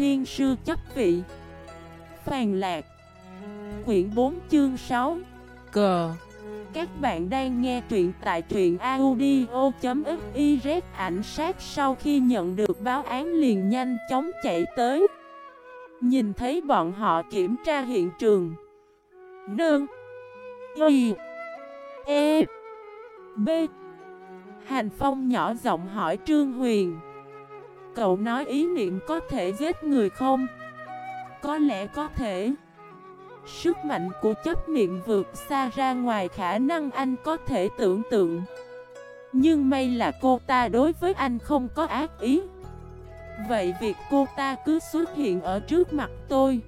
thiên sư chấp vị. Phàn lạc. Quyển 4 chương 6 Cờ Các bạn đang nghe truyện tại truyện audio.xyz Ảnh sát sau khi nhận được báo án liền nhanh chóng chạy tới. Nhìn thấy bọn họ kiểm tra hiện trường. Nương. Y. E. B. Hành Phong nhỏ giọng hỏi Trương Huyền Cậu nói ý niệm có thể giết người không? Có lẽ có thể. Sức mạnh của chấp niệm vượt xa ra ngoài khả năng anh có thể tưởng tượng. Nhưng may là cô ta đối với anh không có ác ý. Vậy việc cô ta cứ xuất hiện ở trước mặt tôi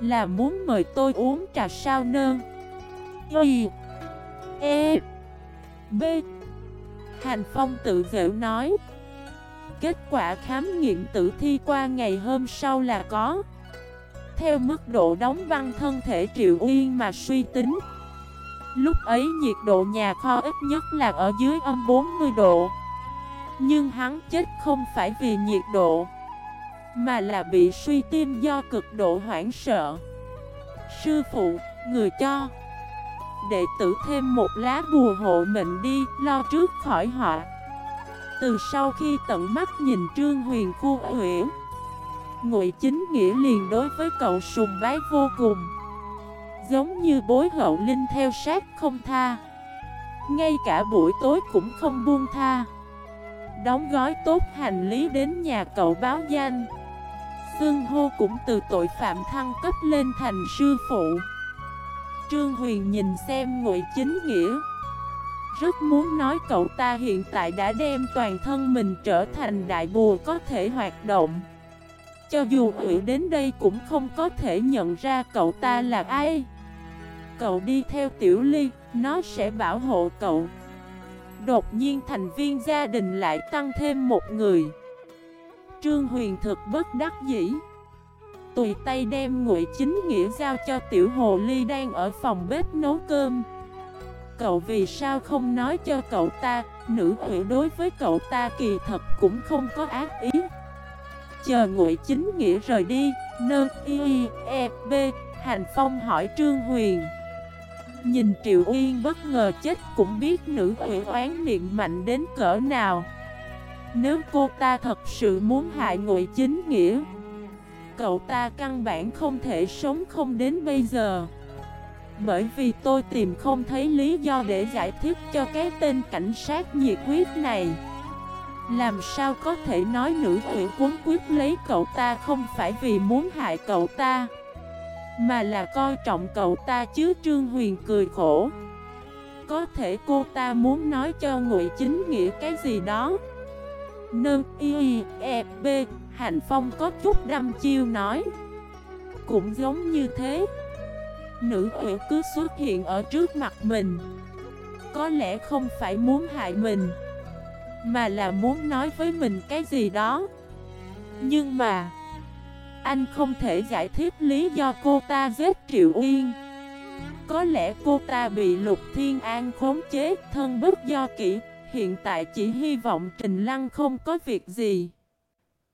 Là muốn mời tôi uống trà sao nơn Y E B. Hành Phong tự dễu nói. Kết quả khám nghiệm tử thi qua ngày hôm sau là có. Theo mức độ đóng băng thân thể Triệu Uyên mà suy tính Lúc ấy nhiệt độ nhà kho ít nhất là ở dưới âm 40 độ. Nhưng hắn chết không phải vì nhiệt độ Mà là bị suy tim do cực độ hoảng sợ. Sư phụ, người cho. Đệ tử thêm một lá bùa hộ mệnh đi, lo trước khỏi họ từ sau khi tận mắt nhìn Trương Huyền khu huyễn Ngụy Chính Nghĩa liền đối với cậu sùng bái vô cùng. Giống như bối hậu linh theo sát không tha, Ngay cả buổi tối cũng không buông tha. Đóng gói tốt hành lý đến nhà cậu báo danh. Xương hô cũng từ tội phạm thăng cấp lên thành sư phụ. Trương Huyền nhìn xem Ngụy Chính Nghĩa rất muốn nói cậu ta hiện tại đã đem toàn thân mình trở thành đại bùa có thể hoạt động. Cho dù ủy đến đây cũng không có thể nhận ra cậu ta là ai. Cậu đi theo Tiểu Ly, nó sẽ bảo hộ cậu. Đột nhiên thành viên gia đình lại tăng thêm một người. Trương Huyền thực bất đắc dĩ. Tùy tay đem ngụy chính nghĩa giao cho Tiểu Hồ Ly đang ở phòng bếp nấu cơm. Cậu vì sao không nói cho cậu ta? Nữ quỷ đối với cậu ta kỳ thật cũng không có ác ý. Chờ ngụy chính nghĩa rời đi, Nơ y e b Hành Phong hỏi Trương Huyền. Nhìn Triệu Uyên bất ngờ chết cũng biết nữ quỷ oán niệm mạnh đến cỡ nào. Nếu cô ta thật sự muốn hại ngụy chính nghĩa, Cậu ta căn bản không thể sống không đến bây giờ bởi vì tôi tìm không thấy lý do để giải thích cho cái tên cảnh sát nhiệt huyết này. Làm sao có thể nói nữ quỷ quấn quyết lấy cậu ta không phải vì muốn hại cậu ta, Mà là coi trọng cậu ta chứ? Trương Huyền cười khổ. Có thể cô ta muốn nói cho ngụy chính nghĩa cái gì đó. Nâng y e b Hành Phong có chút đâm chiêu nói. Cũng giống như thế. Nữ quỷ cứ xuất hiện ở trước mặt mình. Có lẽ không phải muốn hại mình Mà là muốn nói với mình cái gì đó. Nhưng mà Anh không thể giải thích lý do cô ta giết Triệu Uyên Có lẽ cô ta bị Lục Thiên An khống chế thân bất do kỹ Hiện tại chỉ hy vọng Trình Lăng không có việc gì.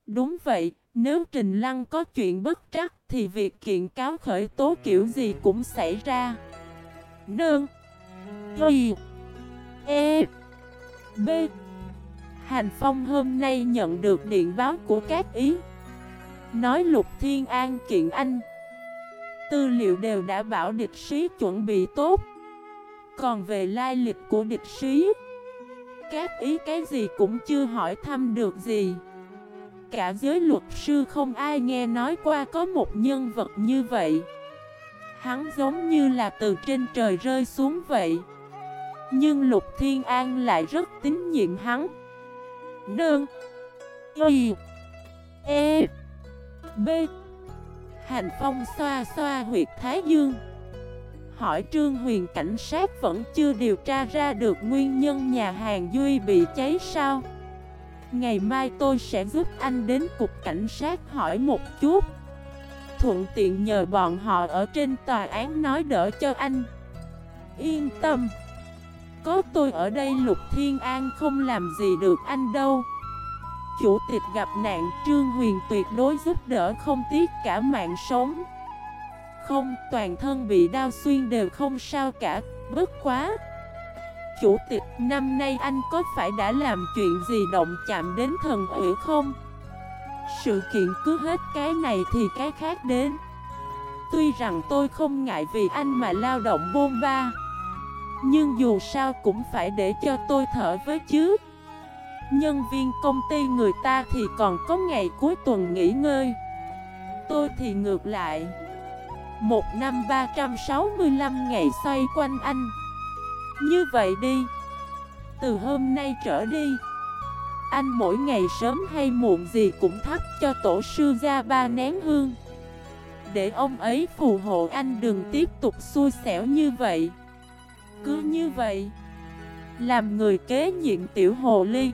Đúng vậy, nếu Trình Lăng có chuyện bất trắc thì việc kiện cáo khởi tố kiểu gì cũng xảy ra. Nương. Y E. B. Hành Phong hôm nay nhận được điện báo của các ý. Nói Lục Thiên An kiện anh. Tư liệu đều đã bảo địch sĩ chuẩn bị tốt. Còn về lai lịch của địch sĩ, Các ý cái gì cũng chưa hỏi thăm được gì cả giới luật sư không ai nghe nói qua có một nhân vật như vậy. Hắn giống như là từ trên trời rơi xuống vậy. Nhưng Lục Thiên An lại rất tín nhiệm hắn. Đơn Y E B. Hành Phong xoa xoa huyệt Thái Dương. Hỏi Trương Huyền cảnh sát vẫn chưa điều tra ra được nguyên nhân nhà hàng Duy bị cháy sao? Ngày mai tôi sẽ giúp anh đến cục cảnh sát hỏi một chút. Thuận tiện nhờ bọn họ ở trên tòa án nói đỡ cho anh. Yên tâm. Có tôi ở đây Lục Thiên An không làm gì được anh đâu. Chủ tịch gặp nạn Trương Huyền tuyệt đối giúp đỡ không tiếc cả mạng sống. Không, toàn thân bị đau xuyên đều không sao cả, bất quá. Chủ tịch, năm nay anh có phải đã làm chuyện gì động chạm đến thần ủy không? Sự kiện cứ hết cái này thì cái khác đến. Tuy rằng tôi không ngại vì anh mà lao động bôn ba Nhưng dù sao cũng phải để cho tôi thở với chứ. Nhân viên công ty người ta thì còn có ngày cuối tuần nghỉ ngơi. Tôi thì ngược lại. Một năm 365 ngày xoay quanh anh. Như vậy đi. Từ hôm nay trở đi, Anh mỗi ngày sớm hay muộn gì cũng thắp cho tổ sư ra ba nén hương. Để ông ấy phù hộ anh đừng tiếp tục xui xẻo như vậy. Cứ như vậy, Làm người kế nhiệm tiểu hồ ly.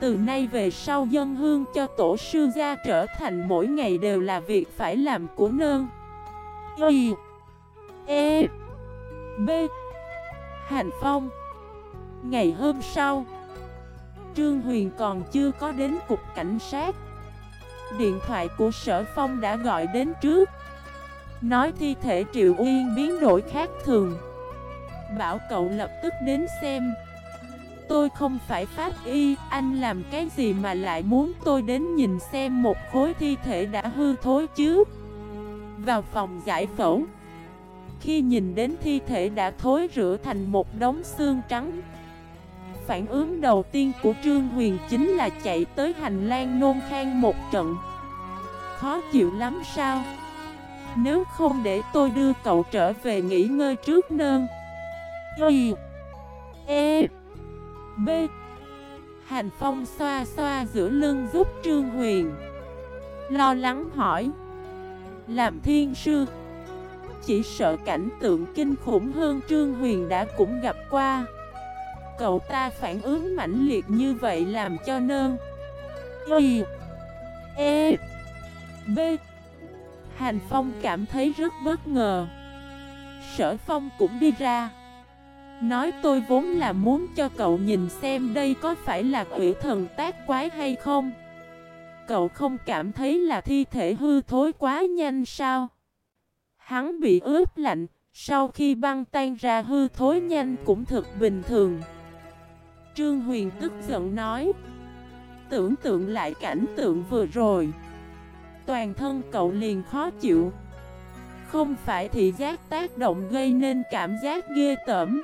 Từ nay về sau dân hương cho tổ sư gia trở thành mỗi ngày đều là việc phải làm của nơn Y E B Hành Phong. Ngày hôm sau Trương Huyền còn chưa có đến cục cảnh sát. Điện thoại của sở phong đã gọi đến trước. Nói thi thể Triệu Uyên biến đổi khác thường. Bảo cậu lập tức đến xem. Tôi không phải pháp y, anh làm cái gì mà lại muốn tôi đến nhìn xem một khối thi thể đã hư thối chứ? Vào phòng giải phẫu. Khi nhìn đến thi thể đã thối rửa thành một đống xương trắng. Phản ứng đầu tiên của Trương Huyền chính là chạy tới hành lang nôn khang một trận. Khó chịu lắm sao? Nếu không để tôi đưa cậu trở về nghỉ ngơi trước nơn. Y E B. Hành Phong xoa xoa giữa lưng giúp Trương Huyền. Lo lắng hỏi, Làm thiên sư chỉ sợ cảnh tượng kinh khủng hơn Trương Huyền đã cũng gặp qua. Cậu ta phản ứng mãnh liệt như vậy làm cho nơn. Y E B. Hành Phong cảm thấy rất bất ngờ. Sở Phong cũng đi ra. Nói tôi vốn là muốn cho cậu nhìn xem đây có phải là quỷ thần tác quái hay không. Cậu không cảm thấy là thi thể hư thối quá nhanh sao? Hắn bị ướp lạnh, Sau khi băng tan ra hư thối nhanh cũng thật bình thường. Trương Huyền tức giận nói, Tưởng tượng lại cảnh tượng vừa rồi. Toàn thân cậu liền khó chịu. Không phải thị giác tác động gây nên cảm giác ghê tởm,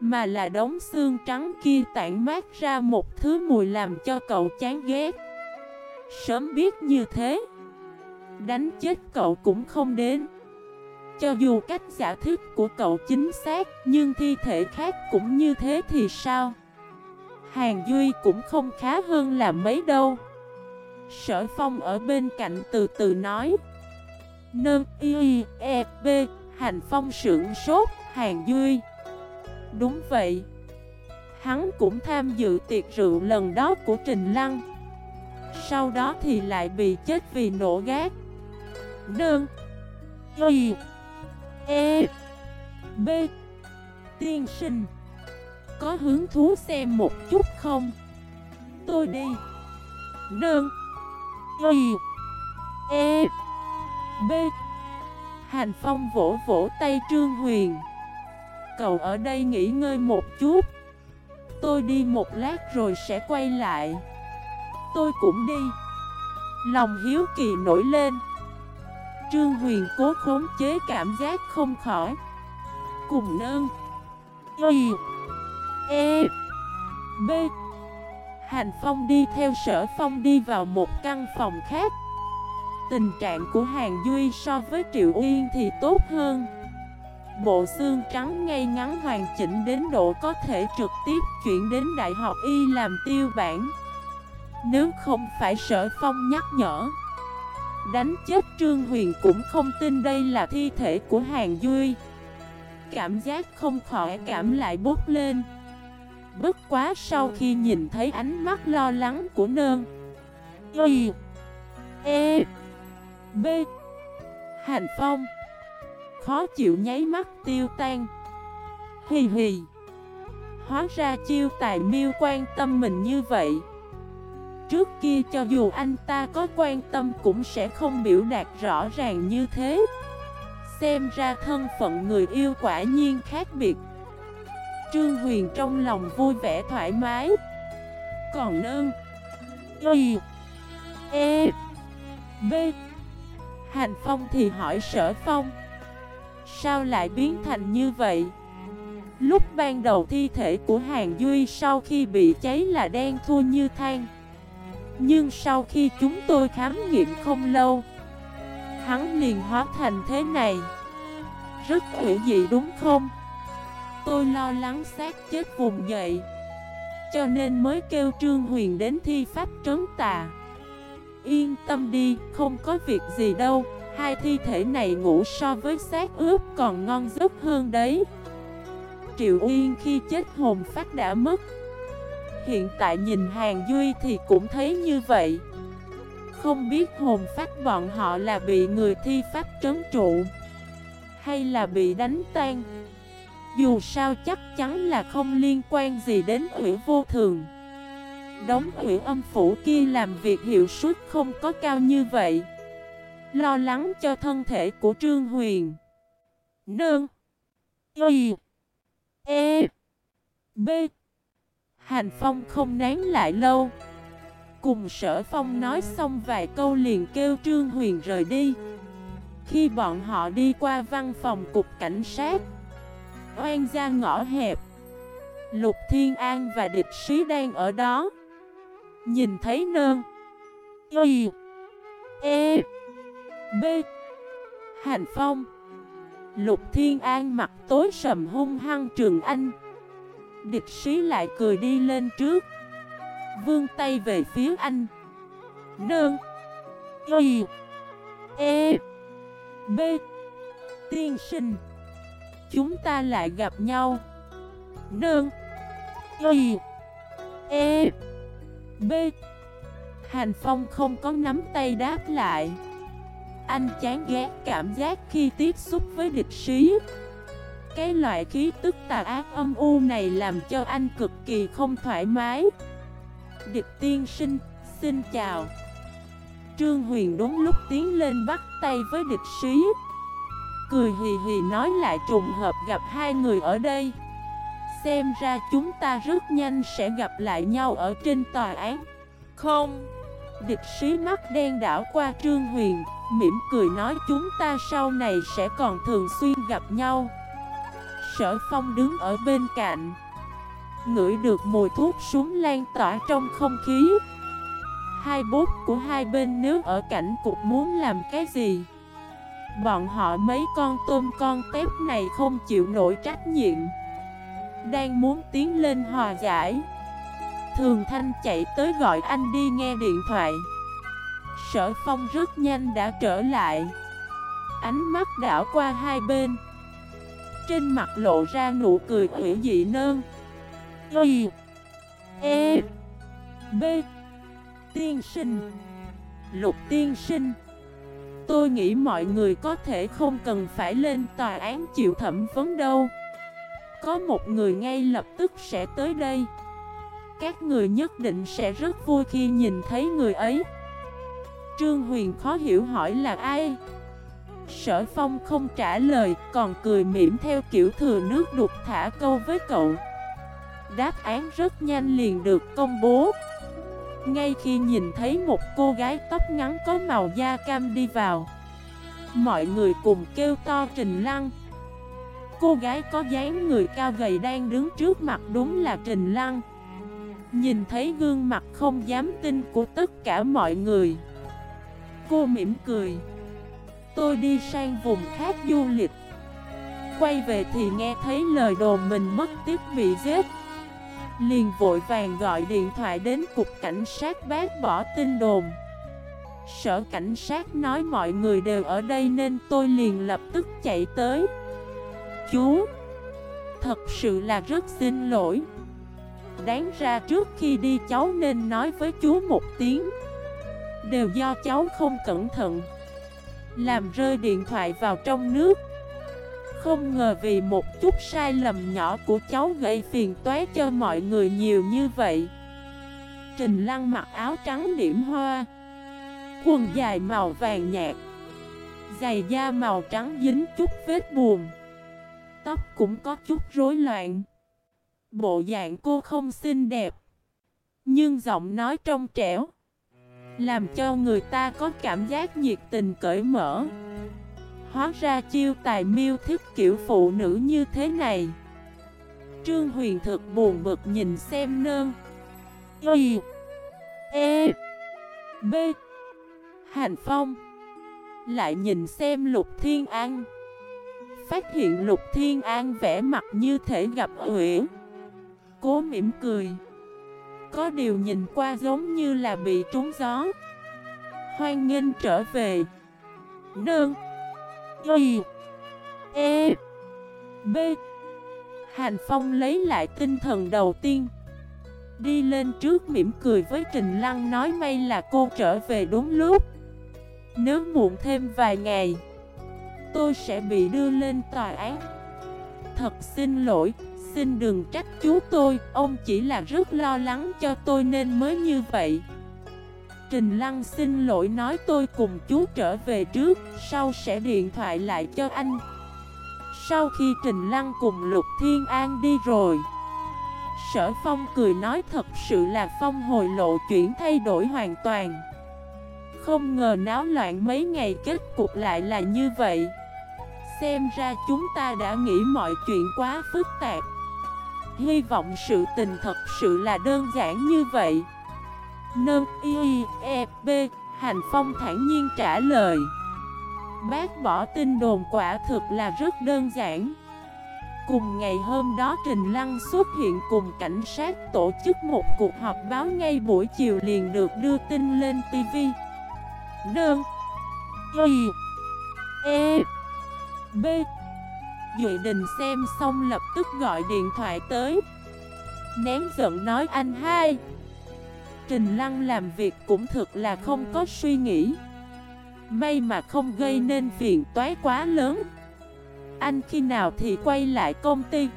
mà là đống xương trắng kia tản mát ra một thứ mùi làm cho cậu chán ghét. Sớm biết như thế, Đánh chết cậu cũng không đến. Cho dù cách giả thuyết của cậu chính xác, Nhưng thi thể khác cũng như thế thì sao? Hàng Duy cũng không khá hơn là mấy đâu. Sở Phong ở bên cạnh từ từ nói. Nâng y e b, Hành Phong sưởng sốt, Hàng Duy. Đúng vậy. Hắn cũng tham dự tiệc rượu lần đó của Trình Lăng. Sau đó thì lại bị chết vì nổ gác. Nâng Y E B. Tiên sinh, Có hứng thú xem một chút không? Tôi đi. Đơn Y. E B. Hành Phong vỗ vỗ tay Trương Huyền. Cậu ở đây nghỉ ngơi một chút. Tôi đi một lát rồi sẽ quay lại. Tôi cũng đi. Lòng hiếu kỳ nổi lên. Trương Huyền cố khống chế cảm giác không khỏi. Cùng nơn Y. E. B. Hành Phong đi theo sở Phong đi vào một căn phòng khác. Tình trạng của Hàng Duy so với Triệu Uyên thì tốt hơn. Bộ xương trắng ngay ngắn hoàn chỉnh đến độ có thể trực tiếp chuyển đến Đại học Y làm tiêu bản. Nếu không phải sở phong nhắc nhở Đánh chết Trương Huyền cũng không tin đây là thi thể của Hàng Duy. Cảm giác không khỏi cảm lại bốc lên. Bất quá sau khi nhìn thấy ánh mắt lo lắng của nơn Y E B, Hành Phong, Khó chịu nháy mắt tiêu tan. Hì hì, Hóa ra chiêu tài miêu quan tâm mình như vậy. Trước kia cho dù anh ta có quan tâm cũng sẽ không biểu đạt rõ ràng như thế. Xem ra thân phận người yêu quả nhiên khác biệt. Trương Huyền trong lòng vui vẻ thoải mái. Còn nương Y E B. Hành Phong thì hỏi Sở Phong, Sao lại biến thành như vậy? Lúc ban đầu thi thể của Hàng Duy sau khi bị cháy là đen thua như than. Nhưng sau khi chúng tôi khám nghiệm không lâu Hắn liền hóa thành thế này. Rất quỷ dị đúng không? Tôi lo lắng xác chết vùng dậy Cho nên mới kêu Trương Huyền đến thi pháp trấn tà. Yên tâm đi, không có việc gì đâu Hai thi thể này ngủ so với xác ướp còn ngon giấc hơn đấy. Triệu Uyên khi chết hồn phát đã mất Hiện tại nhìn Hàng Duy thì cũng thấy như vậy. Không biết hồn phách bọn họ là bị người thi pháp trấn trụ, Hay là bị đánh tan. Dù sao chắc chắn là không liên quan gì đến hủy vô thường. Đống hủy âm phủ kia làm việc hiệu suất không có cao như vậy. Lo lắng cho thân thể của Trương Huyền. Nương. Y. E. B. Hành Phong không nán lại lâu. Cùng sở phong nói xong vài câu liền kêu Trương Huyền rời đi. Khi bọn họ đi qua văn phòng cục cảnh sát, Oan ra ngõ hẹp, Lục Thiên An và địch sĩ đang ở đó. Nhìn thấy nơn, Y E B, Hành Phong, Lục Thiên An mặt tối sầm hung hăng Trường Anh. Địch sĩ lại cười đi lên trước. Vương tay về phía anh. Nương Y. E. B. Tiên sinh. Chúng ta lại gặp nhau. Nương Y. E. B. Hành Phong không có nắm tay đáp lại. Anh chán ghét cảm giác khi tiếp xúc với địch sĩ. Cái loại khí tức tà ác âm u này làm cho anh cực kỳ không thoải mái. Địch tiên sinh, xin chào. Trương Huyền đúng lúc tiến lên bắt tay với địch sĩ. Cười hì hì nói lại trùng hợp gặp hai người ở đây. Xem ra chúng ta rất nhanh sẽ gặp lại nhau ở trên tòa án. Không. Địch sĩ mắt đen đảo qua Trương Huyền Mỉm cười nói chúng ta sau này sẽ còn thường xuyên gặp nhau Sở Phong đứng ở bên cạnh. Ngửi được mùi thuốc súng lan tỏa trong không khí. Hai bốt của hai bên nếu ở cảnh cục muốn làm cái gì? Bọn họ mấy con tôm con tép này không chịu nổi trách nhiệm. Đang muốn tiến lên hòa giải. Thường Thanh chạy tới gọi anh đi nghe điện thoại. Sở Phong rất nhanh đã trở lại. Ánh mắt đảo qua hai bên. Trên mặt lộ ra nụ cười hủy dị nơn. Y E B. Tiên sinh. Lục tiên sinh. Tôi nghĩ mọi người có thể không cần phải lên tòa án chịu thẩm vấn đâu. Có một người ngay lập tức sẽ tới đây. Các người nhất định sẽ rất vui khi nhìn thấy người ấy. Trương Huyền khó hiểu hỏi là ai? Sở Phong không trả lời, Còn cười mỉm theo kiểu thừa nước đục thả câu với cậu. Đáp án rất nhanh liền được công bố. Ngay khi nhìn thấy một cô gái tóc ngắn có màu da cam đi vào, Mọi người cùng kêu to Trình Lăng. Cô gái có dáng người cao gầy đang đứng trước mặt đúng là Trình Lăng. Nhìn thấy gương mặt không dám tin của tất cả mọi người, Cô mỉm cười. Tôi đi sang vùng khác du lịch. Quay về thì nghe thấy lời đồn mình mất tiếp bị giết. Liền vội vàng gọi điện thoại đến cục cảnh sát bác bỏ tin đồn. Sở cảnh sát nói mọi người đều ở đây nên tôi liền lập tức chạy tới. Chú, Thật sự là rất xin lỗi. Đáng ra trước khi đi cháu nên nói với chú một tiếng. Đều do cháu không cẩn thận. Làm rơi điện thoại vào trong nước. Không ngờ vì một chút sai lầm nhỏ của cháu gây phiền toái cho mọi người nhiều như vậy. Trình Lăng mặc áo trắng điểm hoa, Quần dài màu vàng nhạt, Giày da màu trắng dính chút vết buồn. Tóc cũng có chút rối loạn. Bộ dạng cô không xinh đẹp, Nhưng giọng nói trong trẻo làm cho người ta có cảm giác nhiệt tình cởi mở. Hóa ra chiêu tài miêu thức kiểu phụ nữ như thế này. Trương Huyền thực buồn bực nhìn xem nơn. Y E B Hàn Phong. Lại nhìn xem Lục Thiên An. Phát hiện Lục Thiên An vẽ mặt như thể gặp Uyển Cố mỉm cười. Có điều nhìn qua giống như là bị trúng gió. Hoan nghênh trở về. Nương. Y. E. B. Hành Phong lấy lại tinh thần đầu tiên. Đi lên trước mỉm cười với Trình Lăng nói may là cô trở về đúng lúc. Nếu muộn thêm vài ngày, Tôi sẽ bị đưa lên tòa án. Thật xin lỗi. Xin đừng trách chú tôi, Ông chỉ là rất lo lắng cho tôi nên mới như vậy. Trình Lăng xin lỗi nói tôi cùng chú trở về trước, Sau sẽ điện thoại lại cho anh. Sau khi Trình Lăng cùng Lục Thiên An đi rồi, Sở Phong cười nói thật sự là Phong hồi lộ chuyển thay đổi hoàn toàn. Không ngờ náo loạn mấy ngày kết cục lại là như vậy. Xem ra chúng ta đã nghĩ mọi chuyện quá phức tạp. Hy vọng sự tình thật sự là đơn giản như vậy. Nơ y e b Hành Phong thản nhiên trả lời. Bác bỏ tin đồn quả thực là rất đơn giản. Cùng ngày hôm đó Trình Lăng xuất hiện cùng cảnh sát tổ chức một cuộc họp báo ngay buổi chiều liền được đưa tin lên TV Nơ Y E B Duy Đình xem xong lập tức gọi điện thoại tới. Nén giận nói, anh hai. Trình Lăng làm việc cũng thực là không có suy nghĩ. May mà không gây nên phiền toái quá lớn. Anh khi nào thì quay lại công ty?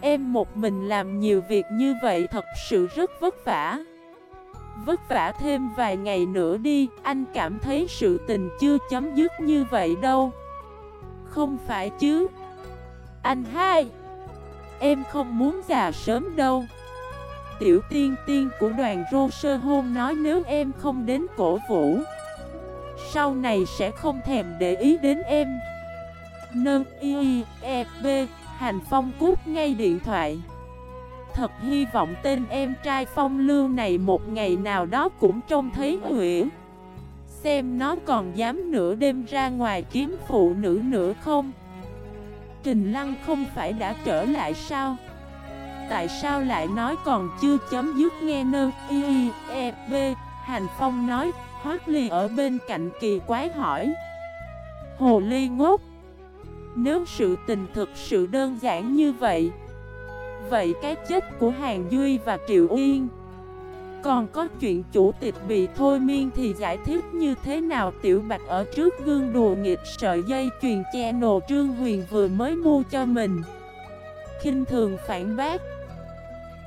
Em một mình làm nhiều việc như vậy thật sự rất vất vả. Vất vả thêm vài ngày nữa đi, Anh cảm thấy sự tình chưa chấm dứt như vậy đâu. Không phải chứ. Anh hai, Em không muốn già sớm đâu. Tiểu tiên tiên của đoàn rô sơ hôn nói nếu em không đến cổ vũ, Sau này sẽ không thèm để ý đến em. Nâng y e b Hành Phong cút ngay điện thoại. Thật hy vọng tên em trai Phong Lưu này một ngày nào đó cũng trông thấy Nguyễn. Xem nó còn dám nửa đêm ra ngoài kiếm phụ nữ nữa không? Trình Lăng không phải đã trở lại sao? Tại sao lại nói còn chưa chấm dứt nghe nơ? Y e b Hành Phong nói, Hoác Ly ở bên cạnh kỳ quái hỏi. Hồ Ly ngốc. Nếu sự tình thực sự đơn giản như vậy Vậy cái chết của Hàng Duy và Triệu Uyên còn có chuyện chủ tịch bị thôi miên thì giải thích như thế nào Tiểu Bạch ở trước gương đùa nghịch sợi dây truyền che nồ Trương Huyền vừa mới mua cho mình khinh thường phản bác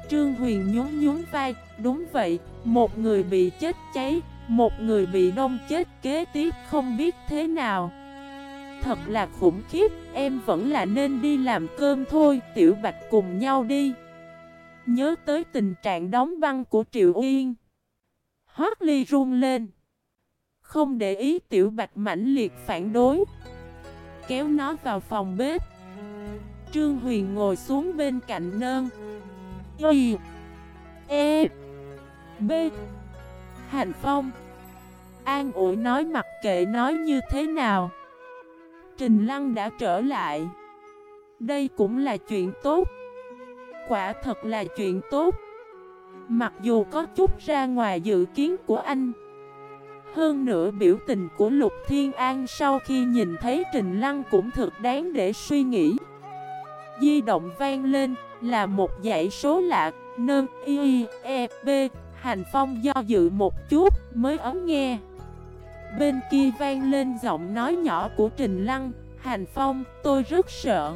Trương Huyền nhún nhún vai, đúng vậy, một người bị chết cháy, một người bị đông chết kế tiếp không biết thế nào. Thật là khủng khiếp, em vẫn là nên đi làm cơm thôi, Tiểu Bạch cùng nhau đi. Nhớ tới tình trạng đóng băng của Triệu Uyên. Hoác ly run lên. Không để ý Tiểu Bạch mãnh liệt phản đối. Kéo nó vào phòng bếp. Trương Huyền ngồi xuống bên cạnh nơn. Y E B Hành Phong An ủi nói mặc kệ nói như thế nào Trình Lăng đã trở lại Đây cũng là chuyện tốt Quả thật là chuyện tốt Mặc dù có chút ra ngoài dự kiến của anh Hơn nữa biểu tình của Lục Thiên An sau khi nhìn thấy Trình Lăng cũng thực đáng để suy nghĩ Di động vang lên là một dãy số lạ, Nơn y, e, b, hành phong do dự một chút mới ấn nghe. Bên kia vang lên giọng nói nhỏ của Trình Lăng, hành phong, tôi rất sợ.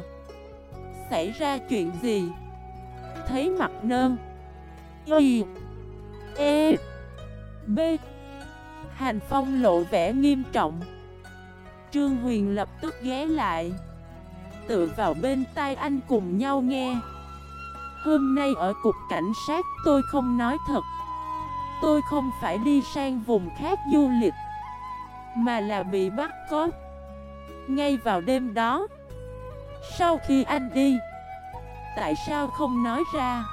Xảy ra chuyện gì? Thấy mặt nơn, y, E B. Hành Phong lộ vẻ nghiêm trọng. Trương Huyền lập tức ghé lại. Tựa vào bên tai anh cùng nhau nghe. Hôm nay ở cục cảnh sát tôi không nói thật. Tôi không phải đi sang vùng khác du lịch Mà là bị bắt có Ngay vào đêm đó Sau khi anh đi Tại sao không nói ra?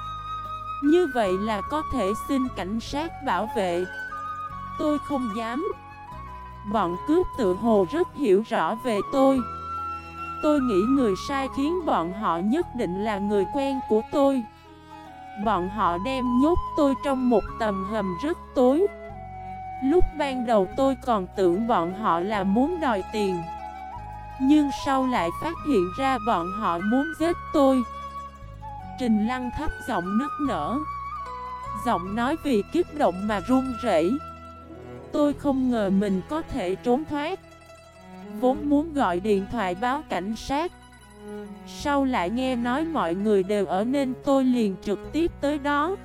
Như vậy là có thể xin cảnh sát bảo vệ. Tôi không dám. Bọn cướp tự hồ rất hiểu rõ về tôi. Tôi nghĩ người sai khiến bọn họ nhất định là người quen của tôi. Bọn họ đem nhốt tôi trong một tầm hầm rất tối. Lúc ban đầu tôi còn tưởng bọn họ là muốn đòi tiền. Nhưng sau lại phát hiện ra bọn họ muốn giết tôi. Trình Lăng thấp giọng nức nở. Giọng nói vì kiếp động mà run rẩy. Tôi không ngờ mình có thể trốn thoát. Vốn muốn gọi điện thoại báo cảnh sát. Sau lại nghe nói mọi người đều ở nên tôi liền trực tiếp tới đó.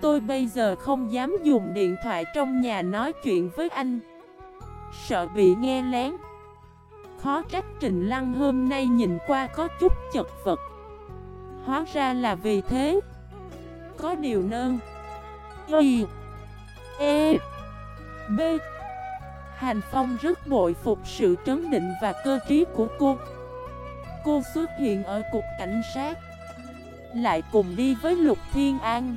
Tôi bây giờ không dám dùng điện thoại trong nhà nói chuyện với anh. Sợ bị nghe lén. Khó trách Trình Lăng hôm nay nhìn qua có chút chật vật. Hóa ra là vì thế. Có điều nơn Y. E. B. Hành Phong rất bội phục sự trấn định và cơ trí của cô. Cô xuất hiện ở cục cảnh sát. Lại cùng đi với Lục Thiên An.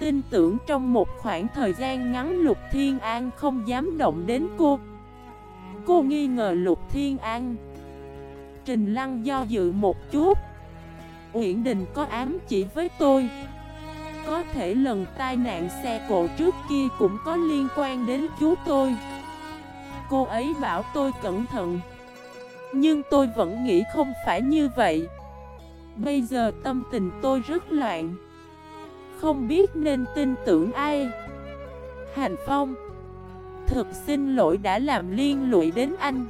Tin tưởng trong một khoảng thời gian ngắn Lục Thiên An không dám động đến cô. Cô nghi ngờ Lục Thiên An. Trình Lăng do dự một chút. Uyển Đình có ám chỉ với tôi. Có thể lần tai nạn xe cộ trước kia cũng có liên quan đến chú tôi. Cô ấy bảo tôi cẩn thận. Nhưng tôi vẫn nghĩ không phải như vậy. Bây giờ tâm tình tôi rất loạn. Không biết nên tin tưởng ai. Hành Phong Thực xin lỗi đã làm liên lụy đến anh.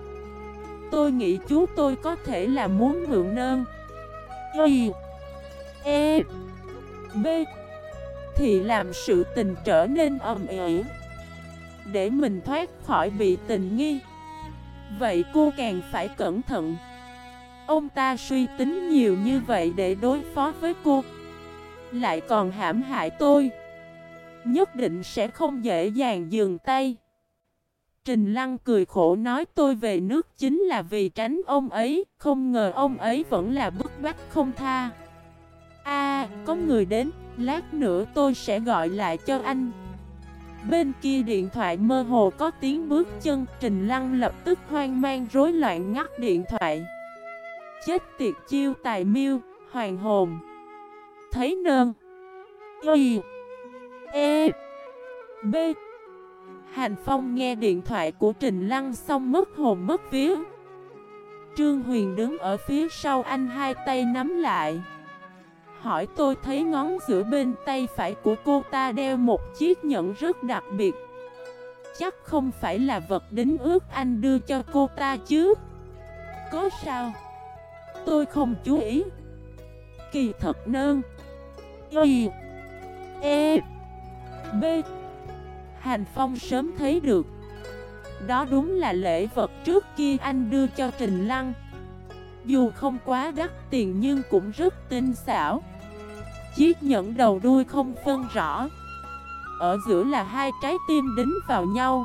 Tôi nghĩ chú tôi có thể là muốn mượn nơn. Y E B. Thì làm sự tình trở nên ầm ĩ, để mình thoát khỏi bị tình nghi. Vậy cô càng phải cẩn thận. Ông ta suy tính nhiều như vậy để đối phó với cô. Lại còn hãm hại tôi. Nhất định sẽ không dễ dàng dừng tay. Trình Lăng cười khổ nói tôi về nước chính là vì tránh ông ấy, Không ngờ ông ấy vẫn là bách không tha. A có người đến Lát nữa tôi sẽ gọi lại cho anh. Bên kia điện thoại mơ hồ có tiếng bước chân Trình Lăng lập tức hoang mang rối loạn ngắt điện thoại. Chết tiệt chiêu tài miêu, hoàng hồn. Thấy nơn. Y. E. B. Hành Phong nghe điện thoại của Trình Lăng xong mất hồn mất vía. Trương Huyền đứng ở phía sau anh hai tay nắm lại. Hỏi, tôi thấy ngón giữa bên tay phải của cô ta đeo một chiếc nhẫn rất đặc biệt. Chắc không phải là vật đính ước anh đưa cho cô ta chứ? Có sao? Tôi không chú ý. Kỳ thật nơn Y E B. Hành Phong sớm thấy được. Đó đúng là lễ vật trước kia anh đưa cho Trình Lăng. Dù không quá đắt tiền nhưng cũng rất tinh xảo. Chiếc nhẫn đầu đuôi không phân rõ. Ở giữa là hai trái tim đính vào nhau.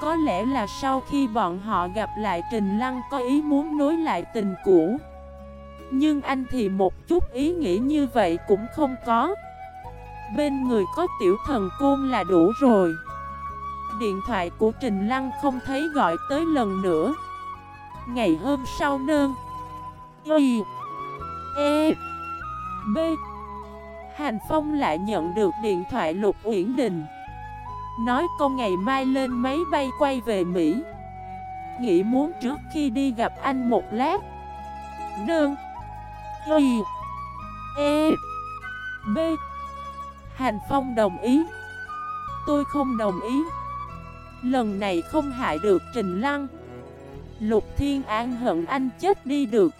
Có lẽ là sau khi bọn họ gặp lại Trình Lăng có ý muốn nối lại tình cũ. Nhưng anh thì một chút ý nghĩ như vậy cũng không có. Bên người có tiểu thần côn là đủ rồi. Điện thoại của Trình Lăng không thấy gọi tới lần nữa. Ngày hôm sau nơn. Y. E. B. Hành Phong lại nhận được điện thoại Lục Uyển Đình. Nói cô ngày mai lên máy bay quay về Mỹ. Nghĩ muốn trước khi đi gặp anh một lát. Đơn Y. E. B. Hành Phong đồng ý. Tôi không đồng ý. Lần này không hại được Trình Lăng. Lục Thiên An hận anh chết đi được.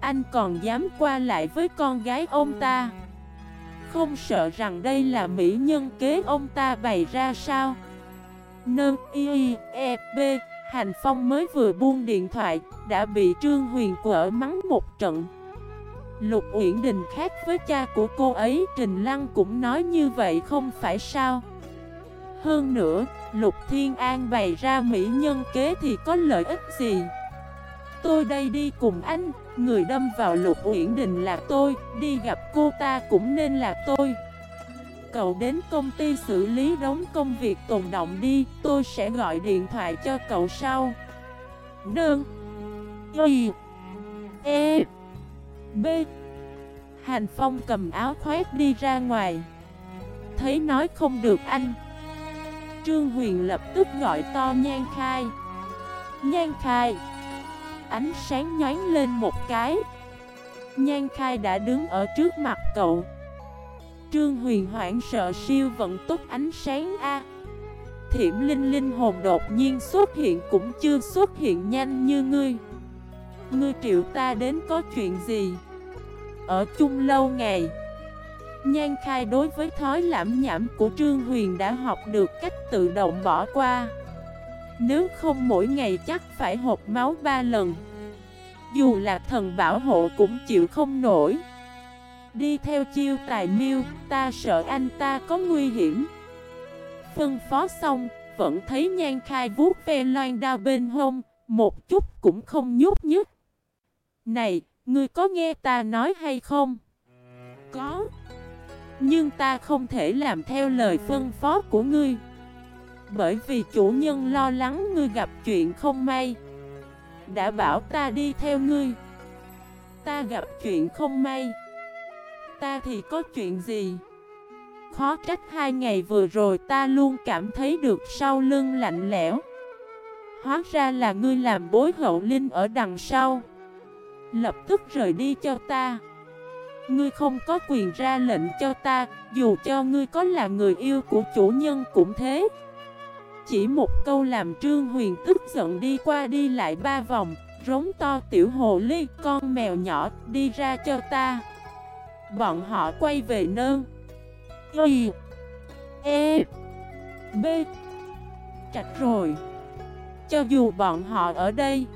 Anh còn dám qua lại với con gái ông ta. Không sợ rằng đây là mỹ nhân kế ông ta bày ra sao? Nâng y e b, Hành Phong mới vừa buông điện thoại, Đã bị Trương Huyền quở mắng một trận. Lục Uyển Đình khác với cha của cô ấy, Trình Lăng cũng nói như vậy không phải sao? Hơn nữa, Lục Thiên An bày ra mỹ nhân kế thì có lợi ích gì? Tôi đây đi cùng anh, Người đâm vào Lục Uyển Đình là tôi, Đi gặp cô ta cũng nên là tôi. Cậu đến công ty xử lý đóng công việc tồn động đi, Tôi sẽ gọi điện thoại cho cậu sau. Đơn Y. E. B. Hành Phong cầm áo khoét đi ra ngoài. Thấy nói không được anh Trương Huyền lập tức gọi to Nhan Khai. Nhan Khai, Ánh sáng nhoáng lên một cái. Nhan Khai đã đứng ở trước mặt cậu. Trương Huyền hoảng sợ siêu vận tốc ánh sáng A. Thiểm linh linh hồn đột nhiên xuất hiện cũng chưa xuất hiện nhanh như ngươi. Ngươi, triệu ta, đến có chuyện gì? Ở chung lâu ngày. Nhan khai đối với thói lãm nhảm của Trương Huyền đã học được cách tự động bỏ qua. Nếu không mỗi ngày chắc phải hộp máu ba lần. Dù là thần bảo hộ cũng chịu không nổi. Đi theo chiêu tài miêu, ta sợ anh ta có nguy hiểm. Phân phó xong, vẫn thấy nhan khai vuốt ve loan đao bên hông Một chút cũng không nhút nhứt. Này, ngươi có nghe ta nói hay không? Có. Nhưng ta không thể làm theo lời phân phó của ngươi. Bởi vì chủ nhân lo lắng ngươi gặp chuyện không may. Đã bảo ta đi theo ngươi. Ta gặp chuyện không may. Ta thì có chuyện gì? Khó trách hai ngày vừa rồi ta luôn cảm thấy được sau lưng lạnh lẽo. Hóa ra là ngươi làm bối hậu linh ở đằng sau. Lập tức rời đi cho ta. Ngươi không có quyền ra lệnh cho ta, Dù cho ngươi có là người yêu của chủ nhân cũng thế. Chỉ một câu làm Trương Huyền tức giận đi qua đi lại ba vòng, Rống to tiểu hồ ly, con mèo nhỏ đi ra cho ta. Bọn họ quay về nơn Y E B. Trạch rồi. Cho dù bọn họ ở đây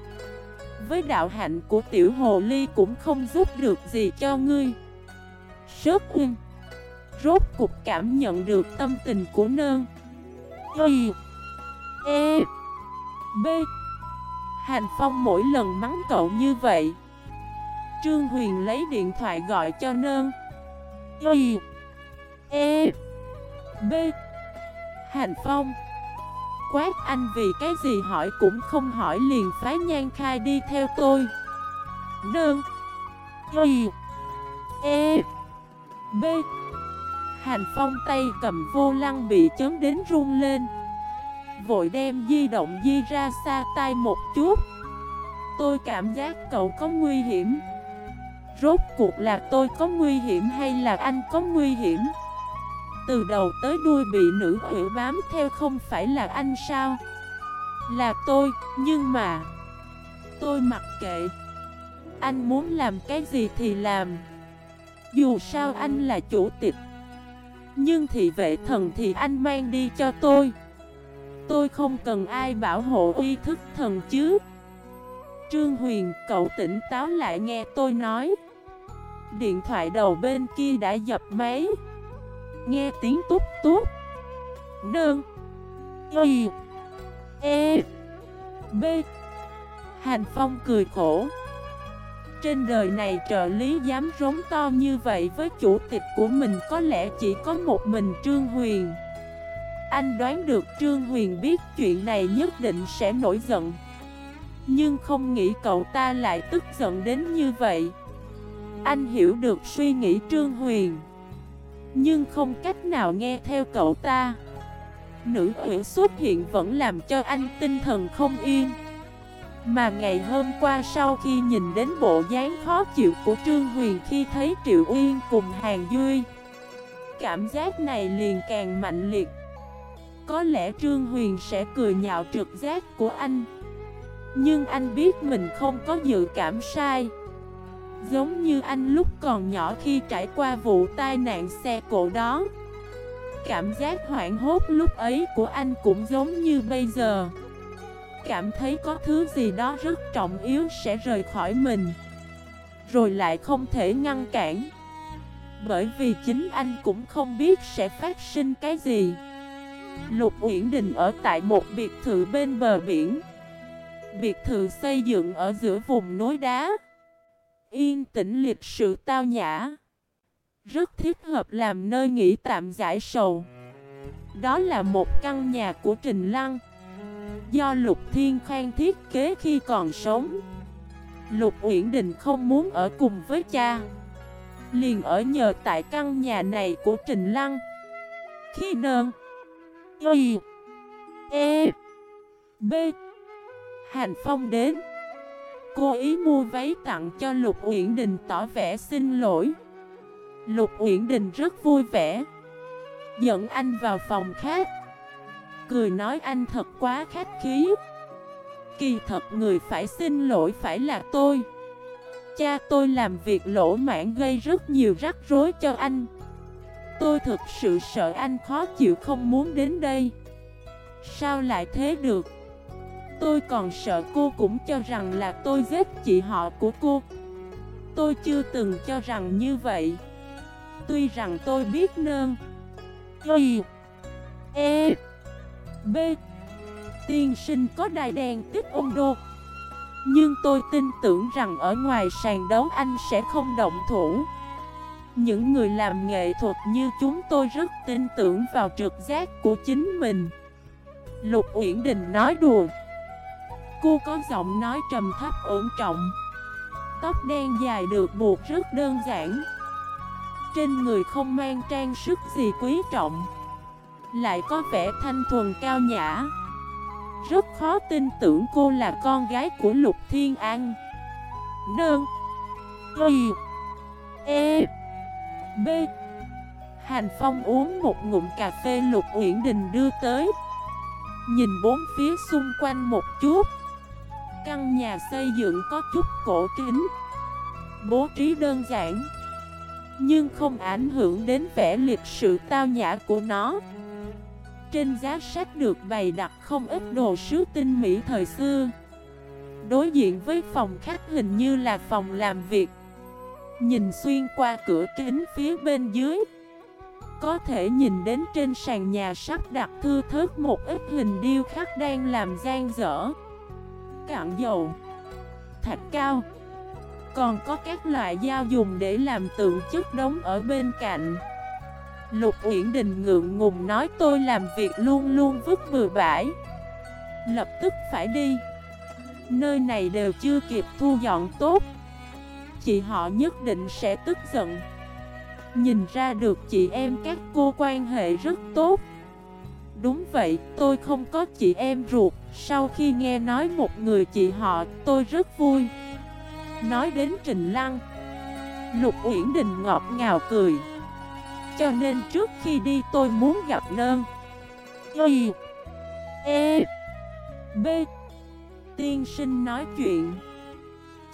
với đạo hạnh của tiểu hồ ly cũng không giúp được gì cho ngươi. Sớt huynh, Rốt cục cảm nhận được tâm tình của nơn Y E B. Hành Phong mỗi lần mắng cậu như vậy, Trương Huyền lấy điện thoại gọi cho nơn Y E B. Hành Phong Quát anh vì cái gì hỏi cũng không hỏi liền phái nhan khai đi theo tôi. Nương. Y. E. B. Hành Phong tay cầm vô lăng bị chấn đến run lên. Vội đem di động di ra xa tay một chút. Tôi cảm giác cậu có nguy hiểm. Rốt cuộc là tôi có nguy hiểm hay là anh có nguy hiểm? Từ đầu tới đuôi bị nữ quỷ bám theo không phải là anh sao? Là tôi, nhưng mà Tôi mặc kệ. Anh muốn làm cái gì thì làm. Dù sao anh là chủ tịch. Nhưng thị vệ thần thì anh mang đi cho tôi. Tôi không cần ai bảo hộ uy thức thần chứ. Trương Huyền, cậu tỉnh táo lại nghe tôi nói. Điện thoại đầu bên kia đã dập máy. Nghe tiếng tút tút. Nương. Y. E. B. Hành Phong cười khổ. Trên đời này trợ lý dám rống to như vậy với chủ tịch của mình có lẽ chỉ có một mình Trương Huyền. Anh đoán được Trương Huyền biết chuyện này nhất định sẽ nổi giận. Nhưng không nghĩ cậu ta lại tức giận đến như vậy. Anh hiểu được suy nghĩ Trương Huyền. Nhưng không cách nào nghe theo cậu ta. Nữ quỷ xuất hiện vẫn làm cho anh tinh thần không yên. Mà ngày hôm qua sau khi nhìn đến bộ dáng khó chịu của Trương Huyền khi thấy Triệu Uyên cùng Hàng Duy, Cảm giác này liền càng mạnh liệt. Có lẽ Trương Huyền sẽ cười nhạo trực giác của anh. Nhưng anh biết mình không có dự cảm sai. Giống như anh lúc còn nhỏ khi trải qua vụ tai nạn xe cộ đó. Cảm giác hoảng hốt lúc ấy của anh cũng giống như bây giờ. Cảm thấy có thứ gì đó rất trọng yếu sẽ rời khỏi mình, Rồi lại không thể ngăn cản. Bởi vì chính anh cũng không biết sẽ phát sinh cái gì. Lục Uyển Đình ở tại một biệt thự bên bờ biển. Biệt thự xây dựng ở giữa vùng núi đá. Yên tĩnh lịch sự tao nhã. Rất thích hợp làm nơi nghỉ tạm giải sầu. Đó là một căn nhà của Trình Lăng. Do Lục Thiên Khang thiết kế khi còn sống. Lục Uyển Đình không muốn ở cùng với cha. Liền ở nhờ tại căn nhà này của Trình Lăng. Khi nơn Y E B Hành Phong đến. Cô ý mua váy tặng cho Lục Uyển Đình tỏ vẻ xin lỗi. Lục Uyển Đình rất vui vẻ. Dẫn anh vào phòng khác Cười nói anh thật quá khách khí. Kỳ thật người phải xin lỗi phải là tôi. Cha tôi làm việc lỗ mãn gây rất nhiều rắc rối cho anh. Tôi thực sự sợ anh khó chịu không muốn đến đây. Sao lại thế được? Tôi còn sợ cô cũng cho rằng là tôi giết chị họ của cô. Tôi chưa từng cho rằng như vậy. Tuy rằng tôi biết nơn. Y E B. Tiên sinh có đài đèn tích ôn đô. Nhưng tôi tin tưởng rằng ở ngoài sàn đấu anh sẽ không động thủ. Những người làm nghệ thuật như chúng tôi rất tin tưởng vào trực giác của chính mình. Lục Uyển Đình nói đùa. Cô có giọng nói trầm thấp ổn trọng. Tóc đen dài được buộc rất đơn giản. Trên người không mang trang sức gì quý trọng. Lại có vẻ thanh thuần cao nhã. Rất khó tin tưởng cô là con gái của Lục Thiên An. Nơn. Y. E. B. Hành Phong uống một ngụm cà phê Lục Uyển Đình đưa tới. Nhìn bốn phía xung quanh một chút. Căn nhà xây dựng có chút cổ kính. Bố trí đơn giản, Nhưng không ảnh hưởng đến vẻ lịch sự tao nhã của nó. Trên giá sách được bày đặt không ít đồ sứ tinh mỹ thời xưa. Đối diện với phòng khách hình như là phòng làm việc. Nhìn xuyên qua cửa kính phía bên dưới, Có thể nhìn đến trên sàn nhà sắp đặt thư thớt một ít hình điêu khắc đang làm gian dở cạn dầu. Thạch cao. Còn có các loại dao dùng để làm tượng chất đống ở bên cạnh. Lục Uyển Đình ngượng ngùng nói, tôi làm việc luôn luôn vứt bừa bãi. Lập tức phải đi. Nơi này đều chưa kịp thu dọn tốt. Chị họ nhất định sẽ tức giận. Nhìn ra được chị em các cô quan hệ rất tốt. Đúng vậy, tôi không có chị em ruột. Sau khi nghe nói một người chị họ, tôi rất vui. Nói đến Trình Lăng Lục Uyển Đình ngọt ngào cười. Cho nên trước khi đi tôi muốn gặp nơn Y E B. Tiên sinh nói chuyện.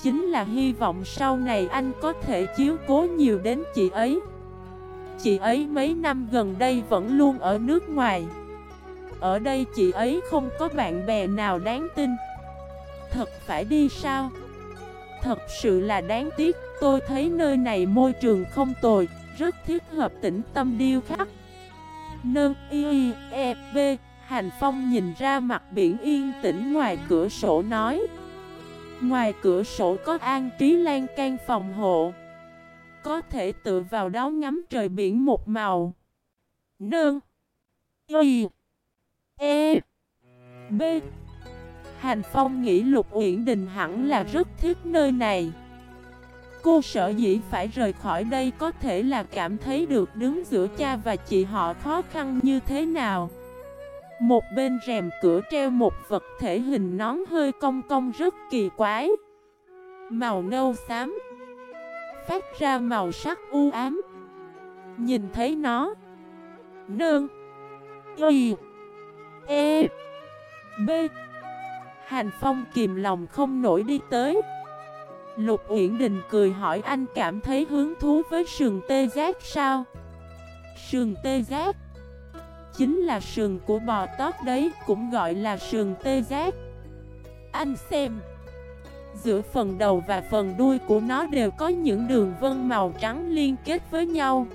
Chính là hy vọng sau này anh có thể chiếu cố nhiều đến chị ấy. Chị ấy mấy năm gần đây vẫn luôn ở nước ngoài ở đây chị ấy không có bạn bè nào đáng tin. Thật phải đi sao? Thật sự là đáng tiếc, Tôi thấy nơi này môi trường không tồi, Rất thiết hợp tĩnh tâm điêu khắc. Nâng y e b Hành Phong nhìn ra mặt biển yên tĩnh ngoài cửa sổ nói. Ngoài cửa sổ có an trí lan can phòng hộ. Có thể tự vào đó ngắm trời biển một màu. Nương Y E B. Hành Phong nghĩ Lục Uyển Đình hẳn là rất thích nơi này. Cô sợ dĩ phải rời khỏi đây có thể là cảm thấy được đứng giữa cha và chị họ khó khăn như thế nào. Một bên rèm cửa treo một vật thể hình nón hơi cong cong rất kỳ quái. Màu nâu xám, Phát ra màu sắc u ám. Nhìn thấy nó Nương Y. E B. Hành Phong kìm lòng không nổi đi tới. Lục Uyển Đình cười hỏi anh cảm thấy hứng thú với sườn tê giác sao? Sườn tê giác? Chính là sườn của bò tót đấy, cũng gọi là sườn tê giác. Anh xem. Giữa phần đầu và phần đuôi của nó đều có những đường vân màu trắng liên kết với nhau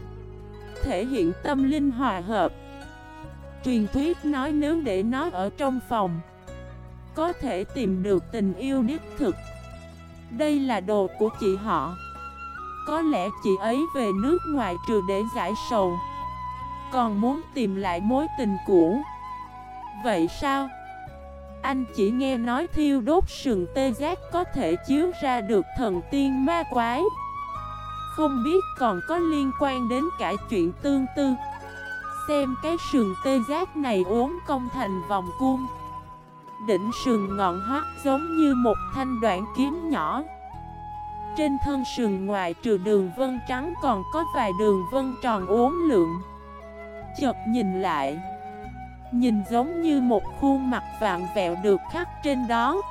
Thể hiện tâm linh hòa hợp. Truyền thuyết nói nếu để nó ở trong phòng, Có thể tìm được tình yêu đích thực. Đây là đồ của chị họ. Có lẽ chị ấy về nước ngoài trừ để giải sầu, Còn muốn tìm lại mối tình cũ. Vậy sao? Anh chỉ nghe nói thiêu đốt sừng tê giác có thể chiếu ra được thần tiên ma quái. Không biết còn có liên quan đến cả chuyện tương tư. Xem cái sườn tê giác này uốn cong thành vòng cung. Đỉnh sườn ngọn hoắt giống như một thanh đoạn kiếm nhỏ. Trên thân sườn ngoài trừ đường vân trắng còn có vài đường vân tròn uốn lượn. Chợt nhìn lại, Nhìn giống như một khuôn mặt vạn vẹo được khắc trên đó.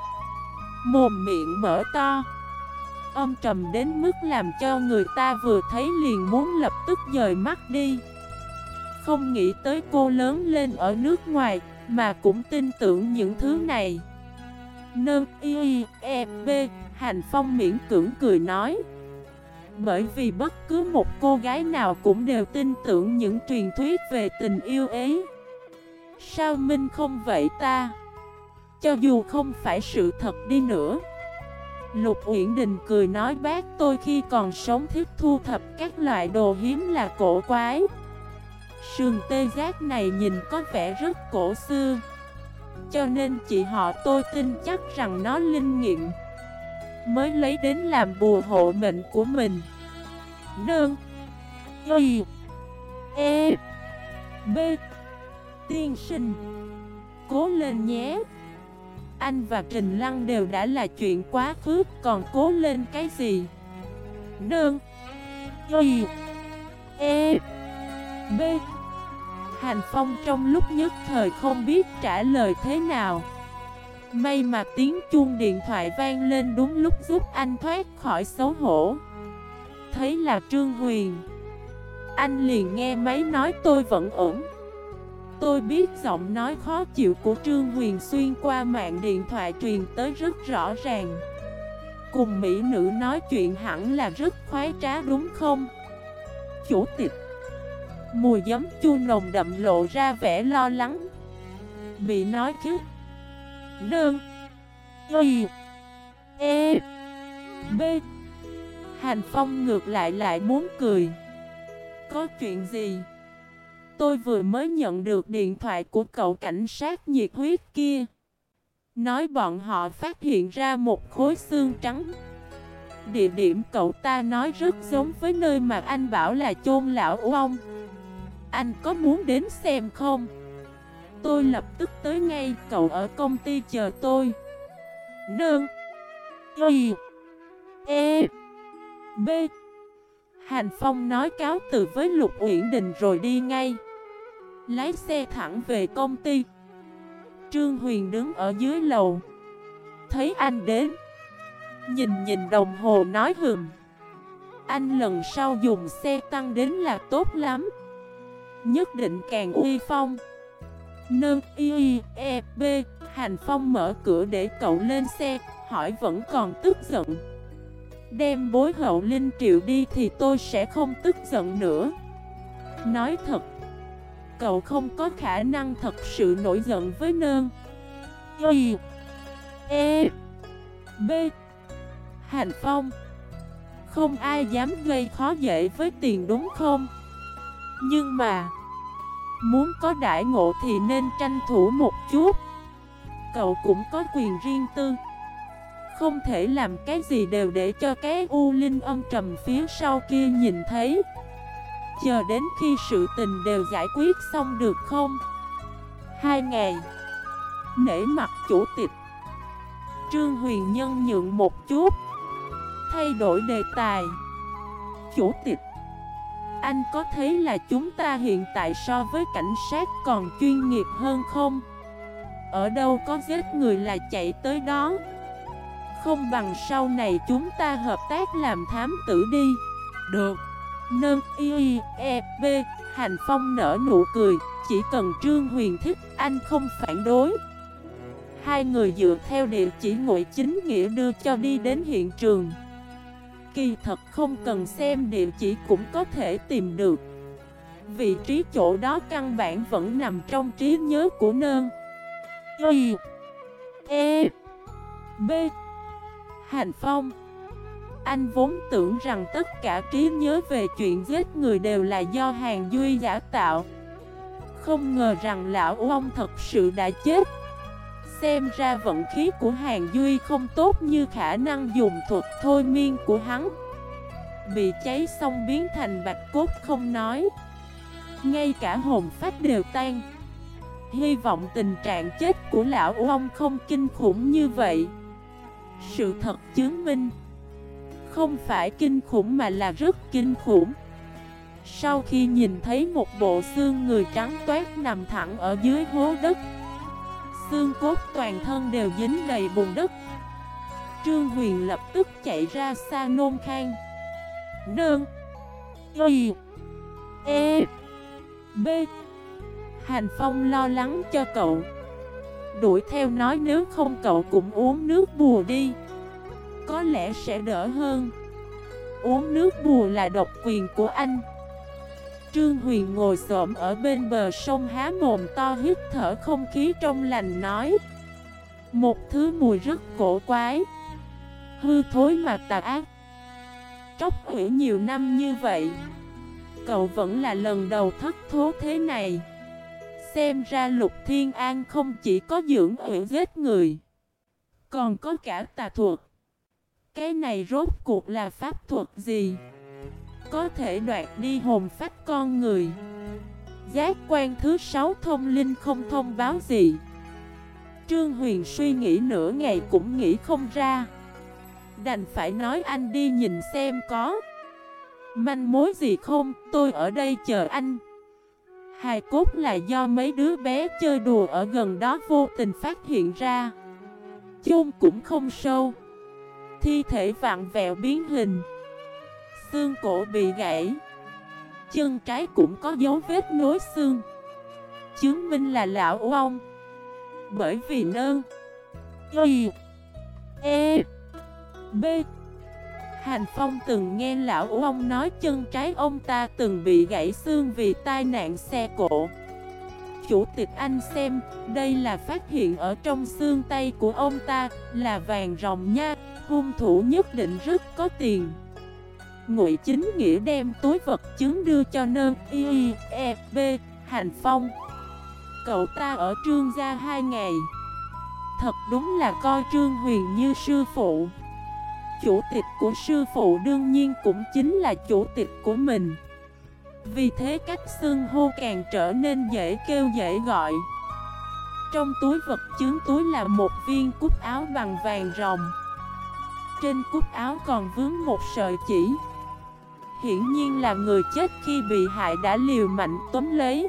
Mồm miệng mở to. Âm trầm đến mức làm cho người ta vừa thấy liền muốn lập tức dời mắt đi. Không nghĩ tới cô lớn lên ở nước ngoài Mà cũng tin tưởng những thứ này. Nơ, y e b Hành Phong miễn cưỡng cười nói. Bởi vì bất cứ một cô gái nào cũng đều tin tưởng những truyền thuyết về tình yêu ấy. Sao Minh không vậy ta? Cho dù không phải sự thật đi nữa. Lục Uyển Đình cười nói bác, tôi khi còn sống thích thu thập các loại đồ hiếm là cổ quái. Sườn tê giác này nhìn có vẻ rất cổ xưa. Cho nên chị họ tôi tin chắc rằng nó linh nghiệm. Mới lấy đến làm bùa hộ mệnh của mình. Nương. Y. E. B. Tiên sinh. Cố lên nhé. Anh và Trình Lăng đều đã là chuyện quá khứ, Còn cố lên cái gì? Đơn Y. E. B. Hành Phong trong lúc nhất thời không biết trả lời thế nào. May mà tiếng chuông điện thoại vang lên đúng lúc giúp anh thoát khỏi xấu hổ. Thấy là Trương Huyền. Anh liền nghe máy nói tôi vẫn ổn. Tôi biết giọng nói khó chịu của Trương Huyền xuyên qua mạng điện thoại truyền tới rất rõ ràng. Cùng mỹ nữ nói chuyện hẳn là rất khoái trá đúng không? Chủ tịch. Mùi giấm chua nồng đậm lộ ra vẻ lo lắng. Bị nói chứ? Đơn Y. E. B. Hành Phong ngược lại lại muốn cười. Có chuyện gì? Tôi vừa mới nhận được điện thoại của cậu cảnh sát nhiệt huyết kia. Nói bọn họ phát hiện ra một khối xương trắng. Địa điểm cậu ta nói rất giống với nơi mà anh bảo là chôn lão ông. Anh có muốn đến xem không? Tôi lập tức tới ngay cậu ở công ty chờ tôi. Nương. Y E. B. Hành Phong nói cáo từ với Lục Uyển Đình rồi đi ngay. Lái xe thẳng về công ty. Trương Huyền đứng ở dưới lầu. Thấy anh đến. Nhìn nhìn đồng hồ nói hừm. Anh lần sau dùng xe tăng đến là tốt lắm. Nhất định càng uy phong. Nơ y e b, Hành Phong mở cửa để cậu lên xe, Hỏi vẫn còn tức giận. Đem bối hậu linh triệu đi thì tôi sẽ không tức giận nữa. Nói thật, Cậu không có khả năng thật sự nổi giận với nơn Y E B, Hành Phong, Không ai dám gây khó dễ với tiền đúng không? Nhưng mà, Muốn có đại ngộ thì nên tranh thủ một chút. Cậu cũng có quyền riêng tư. Không thể làm cái gì đều để cho cái u linh âm trầm phía sau kia nhìn thấy. Chờ đến khi sự tình đều giải quyết xong được không? Hai ngày, Nể mặt chủ tịch. Trương Huyền Nhân nhượng một chút, Thay đổi đề tài. Chủ tịch anh có thấy là chúng ta hiện tại so với cảnh sát còn chuyên nghiệp hơn không? Ở đâu có giết người là chạy tới đó? Không bằng sau này chúng ta hợp tác làm thám tử đi. Được. Nâng y e b. Hành Phong nở nụ cười. Chỉ cần Trương Huyền thích, anh không phản đối. Hai người dựa theo địa chỉ ngụy chính nghĩa đưa cho đi đến hiện trường. Kỳ thật không cần xem địa chỉ cũng có thể tìm được. Vị trí chỗ đó căn bản vẫn nằm trong trí nhớ của nơn. Y E B. Hành Phong. Anh vốn tưởng rằng tất cả trí nhớ về chuyện giết người đều là do hàng duy giả tạo. Không ngờ rằng lão ông thật sự đã chết. Xem ra vận khí của hàng duy không tốt như khả năng dùng thuật thôi miên của hắn. Bị cháy xong biến thành bạch cốt không nói. Ngay cả hồn phách đều tan. Hy vọng tình trạng chết của lão ông không kinh khủng như vậy. Sự thật chứng minh, Không phải kinh khủng mà là rất kinh khủng. Sau khi nhìn thấy một bộ xương người trắng toát nằm thẳng ở dưới hố đất Xương cốt toàn thân đều dính đầy bùn đất. Trương Huyền lập tức chạy ra xa nôn khang. Nương. Y. E. B. Hành Phong lo lắng cho cậu. Đuổi theo nói nếu không cậu cũng uống nước bùa đi. Có lẽ sẽ đỡ hơn. Uống nước bùa là độc quyền của anh. Trương Huyền ngồi xổm ở bên bờ sông há mồm to hít thở không khí trong lành nói. Một thứ mùi rất cổ quái. Hư thối mà tà ác. Tróc hủy nhiều năm như vậy. Cậu vẫn là lần đầu thất thố thế này. Xem ra Lục Thiên An không chỉ có dưỡng hủy giết người, Còn có cả tà thuật. Cái này rốt cuộc là pháp thuật gì? Có thể đoạt đi hồn phách con người. Giác quan thứ sáu thông linh không thông báo gì. Trương Huyền suy nghĩ nửa ngày cũng nghĩ không ra. Đành phải nói anh đi nhìn xem có Manh mối gì không, tôi ở đây chờ anh. Hài cốt là do mấy đứa bé chơi đùa ở gần đó vô tình phát hiện ra. Chôn cũng không sâu. Thi thể vặn vẹo biến hình. Xương cổ bị gãy. Chân trái cũng có dấu vết nối xương. Chứng minh là lão ông. Bởi vì nơn Y E B. Hành Phong từng nghe lão ông nói chân trái ông ta từng bị gãy xương vì tai nạn xe cộ. Chủ tịch anh xem, đây là phát hiện ở trong xương tay của ông ta, là vàng rồng nha, hung thủ nhất định rất có tiền. Ngụy Chính Nghĩa đem túi vật chứng đưa cho nơn Y, E, B, Hành Phong. Cậu ta ở trương gia hai ngày. Thật đúng là coi Trương Huyền như sư phụ. Chủ tịch của sư phụ đương nhiên cũng chính là chủ tịch của mình. Vì thế cách xưng hô càng trở nên dễ kêu dễ gọi. Trong túi vật chứng túi là một viên cúc áo bằng vàng rồng. Trên cúc áo còn vướng một sợi chỉ. Hiển nhiên là người chết khi bị hại đã liều mạnh tóm lấy.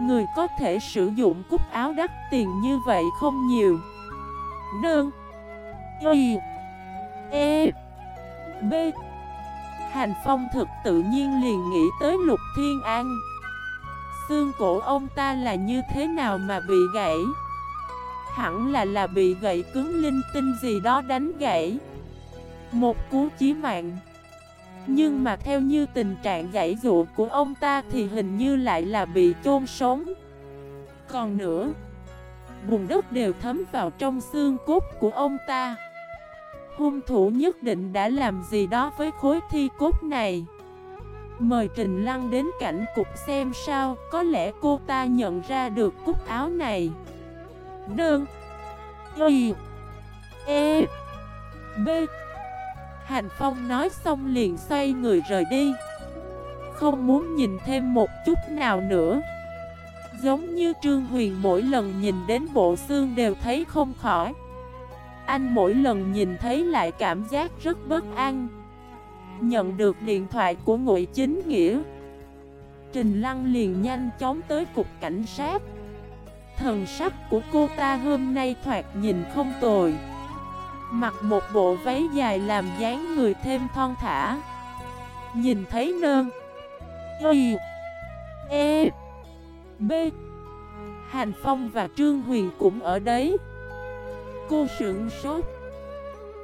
Người có thể sử dụng cúc áo đắt tiền như vậy không nhiều. Nương. Y. E. B. Hành Phong thực tự nhiên liền nghĩ tới Lục Thiên An. Xương cổ ông ta là như thế nào mà bị gãy? Hẳn là là bị gãy cứng linh tinh gì đó đánh gãy. Một cú chí mạng. Nhưng mà theo như tình trạng giải dụ của ông ta thì hình như lại là bị chôn sống. Còn nữa, Bùn đất đều thấm vào trong xương cốt của ông ta. Hung thủ nhất định đã làm gì đó với khối thi cốt này. Mời Trình Lăng đến cảnh cục xem sao, Có lẽ cô ta nhận ra được cúc áo này. Đơn Y E B. Hành Phong nói xong liền xoay người rời đi. Không muốn nhìn thêm một chút nào nữa. Giống như Trương Huyền mỗi lần nhìn đến bộ xương đều thấy không khỏi. Anh mỗi lần nhìn thấy lại cảm giác rất bất an. Nhận được điện thoại của Ngụy Chính Nghĩa, Trình Lăng liền nhanh chóng tới cục cảnh sát. Thần sắc của cô ta hôm nay thoạt nhìn không tồi. Mặc một bộ váy dài làm dáng người thêm thon thả. Nhìn thấy nơn. Y. E. B. Hành Phong và Trương Huyền cũng ở đấy. Cô sưởng sốt.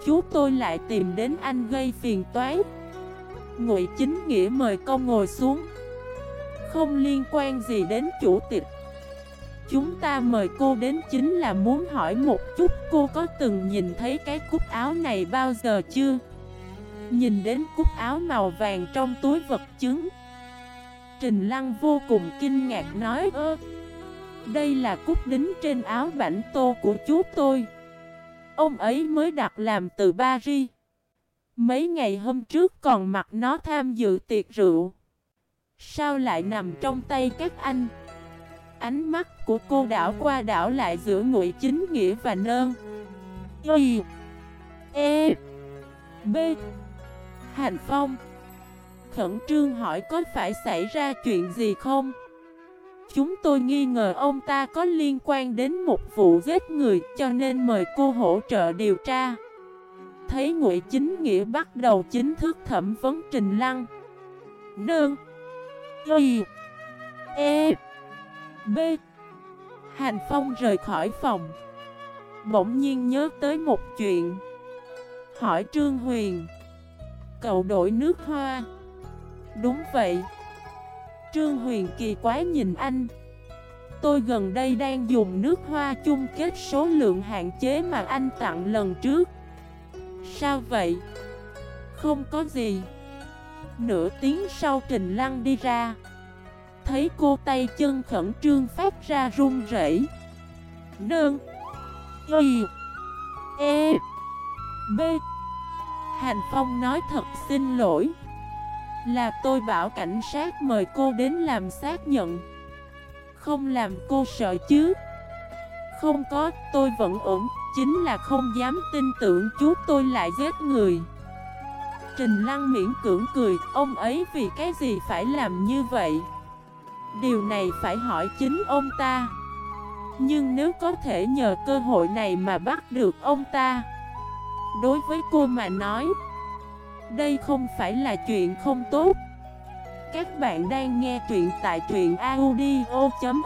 Chú tôi lại tìm đến anh gây phiền toái. Ngụy Chính Nghĩa mời con ngồi xuống. Không liên quan gì đến chủ tịch. Chúng ta mời cô đến chính là muốn hỏi một chút, cô có từng nhìn thấy cái cúc áo này bao giờ chưa? Nhìn đến cúc áo màu vàng trong túi vật chứng. Trình Lăng vô cùng kinh ngạc nói, ơ, Đây là cúc đính trên áo bảnh tô của chú tôi. Ông ấy mới đặt làm từ Paris. Mấy ngày hôm trước còn mặc nó tham dự tiệc rượu. Sao lại nằm trong tay các anh? Ánh mắt của cô đảo qua đảo lại giữa ngụy chính nghĩa và nơn Y E B Hành Phong Khẩn trương hỏi có phải xảy ra chuyện gì không? Chúng tôi nghi ngờ ông ta có liên quan đến một vụ giết người, cho nên mời cô hỗ trợ điều tra. Thấy Ngụy Chính Nghĩa bắt đầu chính thức thẩm vấn Trình Lăng. Nương Y E B. Hành Phong rời khỏi phòng. Bỗng nhiên nhớ tới một chuyện. Hỏi Trương Huyền. Cậu đổi nước hoa. Đúng vậy. Trương Huyền kỳ quái nhìn anh. Tôi gần đây đang dùng nước hoa chung kết số lượng hạn chế mà anh tặng lần trước. Sao vậy? Không có gì. Nửa tiếng sau Trình Lăng đi ra. Thấy cô tay chân khẩn trương phát ra run rẩy. Nương Y. E. B. Hành Phong nói thật xin lỗi. Là tôi bảo cảnh sát mời cô đến làm xác nhận. Không làm cô sợ chứ? Không có, tôi vẫn ổn Chính là không dám tin tưởng chú tôi lại giết người. Trình Lăng miễn cưỡng cười Ông ấy vì cái gì phải làm như vậy? Điều này phải hỏi chính ông ta. Nhưng nếu có thể nhờ cơ hội này mà bắt được ông ta. Đối với cô mà nói, Đây không phải là chuyện không tốt. Các bạn đang nghe truyện tại truyện audio.fif